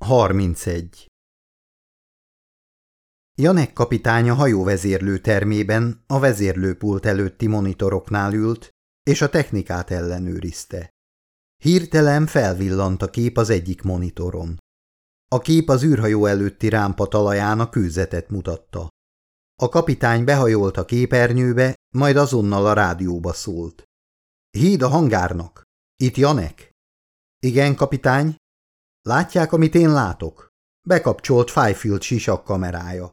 31. Janek kapitány a hajóvezérlő termében a vezérlőpult előtti monitoroknál ült, és a technikát ellenőrizte. Hirtelen felvillant a kép az egyik monitoron. A kép az űrhajó előtti rámpa talaján a kőzetet mutatta. A kapitány behajolt a képernyőbe, majd azonnal a rádióba szólt. Híd a hangárnak. Itt Janek? Igen, kapitány, Látják, amit én látok? Bekapcsolt Fifield sisak kamerája.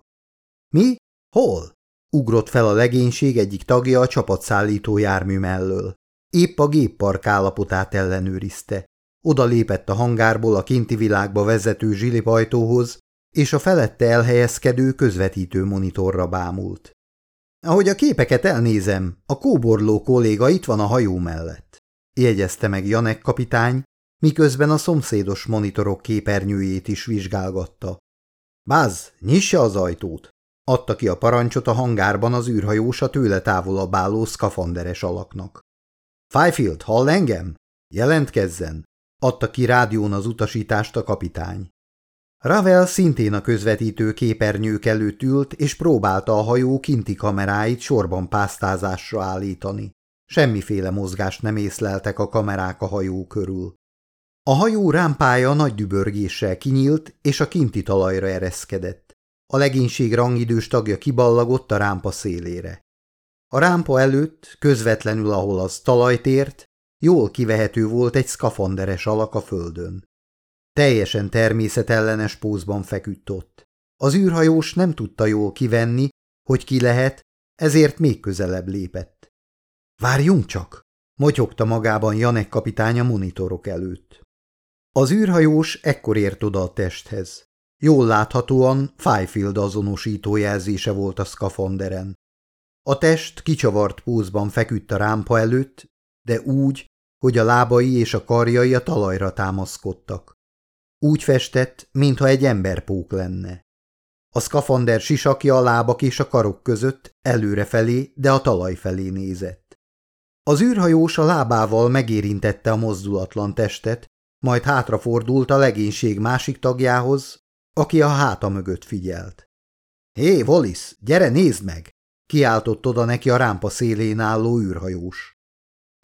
Mi? Hol? Ugrott fel a legénység egyik tagja a csapatszállító jármű mellől. Épp a géppark állapotát ellenőrizte. Oda lépett a hangárból a kinti világba vezető zsilipajtóhoz, és a felette elhelyezkedő közvetítő monitorra bámult. Ahogy a képeket elnézem, a kóborló kolléga itt van a hajó mellett, jegyezte meg Janek kapitány, miközben a szomszédos monitorok képernyőjét is vizsgálgatta. Báz, nyissa az ajtót! Adta ki a parancsot a hangárban az űrhajós a tőle távolabb álló szkafanderes alaknak. Fifield, hall engem? Jelentkezzen! Adta ki rádión az utasítást a kapitány. Ravel szintén a közvetítő képernyők előtt ült, és próbálta a hajó kinti kameráit sorban pásztázásra állítani. Semmiféle mozgást nem észleltek a kamerák a hajó körül. A hajó rámpája nagy dübörgéssel kinyílt, és a kinti talajra ereszkedett. A legénység rangidős tagja kiballagott a rámpa szélére. A rámpa előtt, közvetlenül ahol az talajt ért, jól kivehető volt egy szkafanderes alak a földön. Teljesen természetellenes pózban feküdt ott. Az űrhajós nem tudta jól kivenni, hogy ki lehet, ezért még közelebb lépett. – Várjunk csak! – motyogta magában Janek kapitány a monitorok előtt. Az űrhajós ekkor ért oda a testhez. Jól láthatóan Fifield azonosító jelzése volt a szkafanderen. A test kicsavart pózban feküdt a rámpa előtt, de úgy, hogy a lábai és a karjai a talajra támaszkodtak. Úgy festett, mintha egy emberpók lenne. A szkafander sisakja a lábak és a karok között előrefelé, de a talaj felé nézett. Az űrhajós a lábával megérintette a mozdulatlan testet, majd hátrafordult a legénység másik tagjához, aki a háta mögött figyelt. – Hé, Wallis, gyere, nézd meg! – kiáltott oda neki a rámpa szélén álló űrhajós.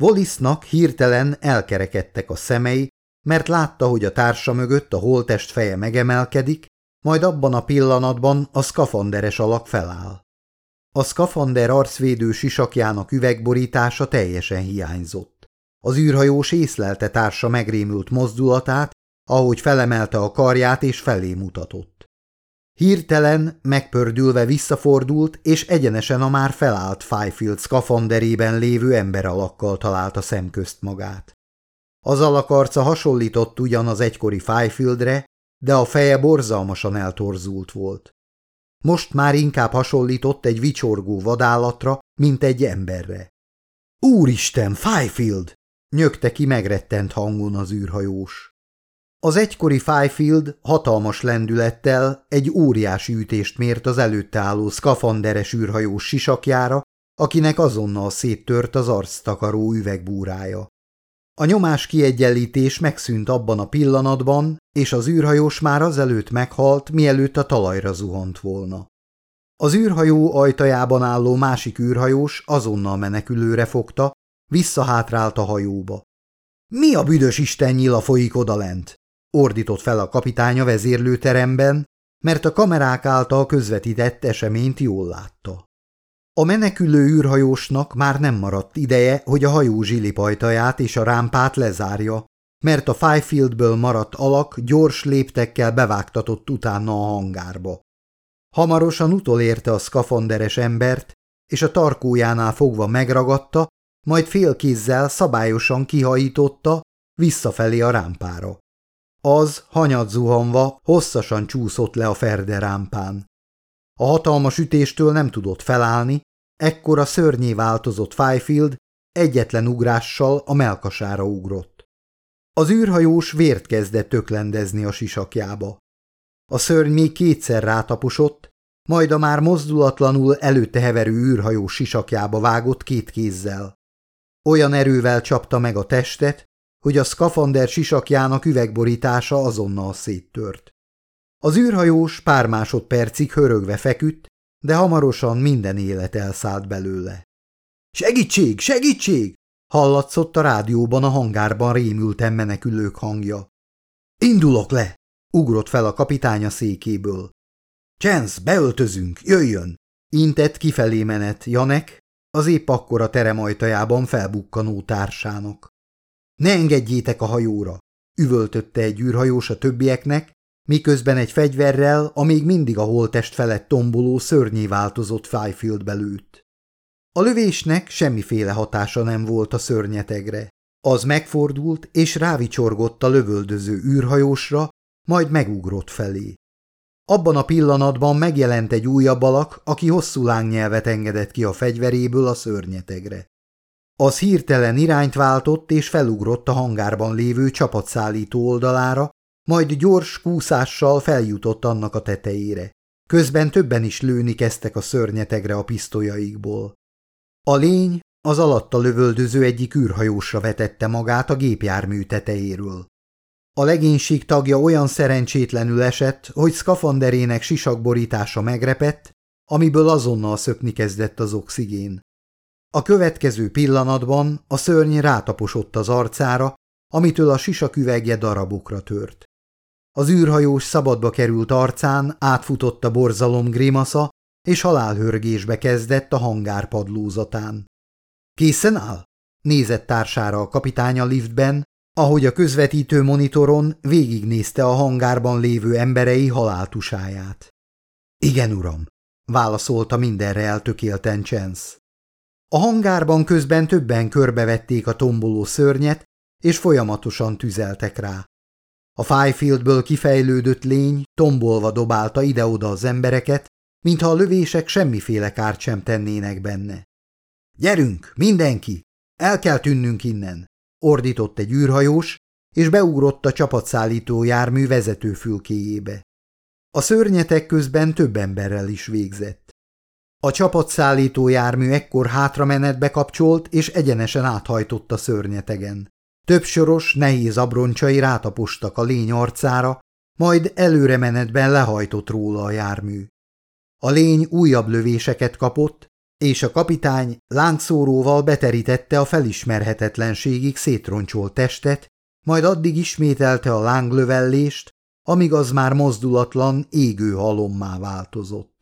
Wallisnak hirtelen elkerekedtek a szemei, mert látta, hogy a társa mögött a holtest feje megemelkedik, majd abban a pillanatban a szkafanderes alak feláll. A szkafander arcvédő sisakjának üvegborítása teljesen hiányzott. Az űrhajós észlelte társa megrémült mozdulatát, ahogy felemelte a karját és felé mutatott. Hirtelen, megpördülve visszafordult, és egyenesen a már felállt Fifield szkafanderében lévő ember alakkal találta szemközt magát. Az alakarca hasonlított ugyan az egykori Fifieldre, de a feje borzalmasan eltorzult volt. Most már inkább hasonlított egy vicsorgó vadállatra, mint egy emberre. Úristen, Fifield! Nyögte ki megrettent hangon az űrhajós. Az egykori Fifield hatalmas lendülettel egy óriási ütést mért az előtte álló szkafanderes űrhajós sisakjára, akinek azonnal széttört az arctakaró üvegbúrája. A nyomás kiegyenlítés megszűnt abban a pillanatban, és az űrhajós már azelőtt meghalt, mielőtt a talajra zuhant volna. Az űrhajó ajtajában álló másik űrhajós azonnal menekülőre fogta, Visszahátrált a hajóba. Mi a büdös Isten nyila folyik odalent? Ordított fel a kapitány a vezérlőteremben, mert a kamerák által közvetített eseményt jól látta. A menekülő űrhajósnak már nem maradt ideje, hogy a hajó zsilipajtaját és a rámpát lezárja, mert a Fifieldből maradt alak gyors léptekkel bevágtatott utána a hangárba. Hamarosan utolérte a szkafanderes embert, és a tarkójánál fogva megragadta, majd félkézzel szabályosan kihajította visszafelé a rámpára. Az, hanyat zuhanva, hosszasan csúszott le a ferde rámpán. A hatalmas ütéstől nem tudott felállni, ekkor a szörnyé változott Fifield egyetlen ugrással a melkasára ugrott. Az űrhajós vért kezdett töklendezni a sisakjába. A szörny még kétszer rátaposott, majd a már mozdulatlanul előtte heverő űrhajós sisakjába vágott két kézzel. Olyan erővel csapta meg a testet, hogy a szkafander sisakjának üvegborítása azonnal széttört. Az űrhajós pár másodpercig hörögve feküdt, de hamarosan minden élet elszállt belőle. – Segítség, segítség! – hallatszott a rádióban a hangárban rémülten menekülők hangja. – Indulok le! – ugrott fel a kapitánya székéből. – Chance, beöltözünk, jöjjön! – intett kifelé menet Janek, az épp a terem ajtajában felbukkanó társának. – Ne engedjétek a hajóra! – üvöltötte egy űrhajós a többieknek, miközben egy fegyverrel a még mindig a holtest felett tomboló szörnyé változott Fifield lőtt. A lövésnek semmiféle hatása nem volt a szörnyetegre. Az megfordult és rávicsorgott a lövöldöző űrhajósra, majd megugrott felé. Abban a pillanatban megjelent egy újabb alak, aki hosszú lángnyelvet engedett ki a fegyveréből a szörnyetegre. Az hirtelen irányt váltott és felugrott a hangárban lévő csapatszállító oldalára, majd gyors kúszással feljutott annak a tetejére. Közben többen is lőni kezdtek a szörnyetegre a pisztolyaikból. A lény az alatta lövöldöző egyik űrhajósra vetette magát a gépjármű tetejéről. A legénység tagja olyan szerencsétlenül esett, hogy szkafanderének sisakborítása megrepett, amiből azonnal szökni kezdett az oxigén. A következő pillanatban a szörny rátaposott az arcára, amitől a sisaküvegje darabokra tört. Az űrhajós szabadba került arcán átfutott a borzalom grimasza, és halálhörgésbe kezdett a hangár padlózatán. Készen áll? Nézett társára a kapitány a liftben, ahogy a közvetítő monitoron végignézte a hangárban lévő emberei haláltusáját. Igen, uram, válaszolta mindenre eltökélten Chance. A hangárban közben többen körbevették a tomboló szörnyet, és folyamatosan tüzeltek rá. A Fiefieldből kifejlődött lény tombolva dobálta ide-oda az embereket, mintha a lövések semmiféle kárt sem tennének benne. – Gyerünk, mindenki! El kell tűnnünk innen! – ordított egy űrhajós, és beugrott a csapatszállító jármű vezetőfülkéjébe. A szörnyetek közben több emberrel is végzett. A csapatszállító jármű ekkor hátramenetbe kapcsolt, és egyenesen áthajtott a szörnyetegen. Több nehéz abroncsai rátapostak a lény arcára, majd előre menetben lehajtott róla a jármű. A lény újabb lövéseket kapott, és a kapitány láncszóróval beterítette a felismerhetetlenségig szétroncsolt testet, majd addig ismételte a lánglövellést, amíg az már mozdulatlan, égő halommá változott.